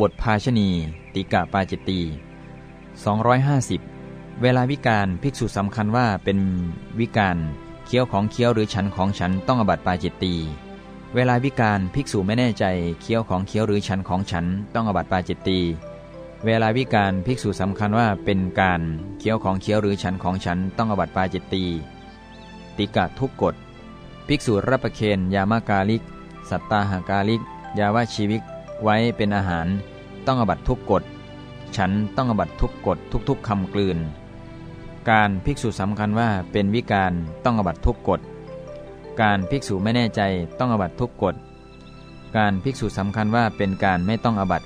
บทภาชณีติกะปาจิตตี250 เวลาวิการภิกษุสำคัญว่าเป็นวิการเคี้ยวของเคี้ยวหรือฉันของฉันต้องอบัติปาจิตตีเวลาวิการภิกษุไม่แน่ใจเคี้ยวของเคี้ยวหรือฉันของฉันต้องอบัติปาจิตตีเวลาวิการภิกษุสำคัญว่าเป็นการเคี้ยวของเคี้ยวหรือฉันของฉันต้องอบัติปาจิตตีติกะทุกกฎภิกษุรับประเคนยามากาลิก สัตตาหากาลิก ยาวาชีวิก ไว้เป็นอาหารต้องอบัตทุกกฎ ฉันต้องอบัตทุกกฎทุกๆคำกลืน การภิกษุสำคัญว่าเป็นวิการต้องอบัตทุกกฎ การภิกษุไม่แน่ใจต้องอบัตทุกกฎ การภิกษุสำคัญว่าเป็นการไม่ต้องอบัต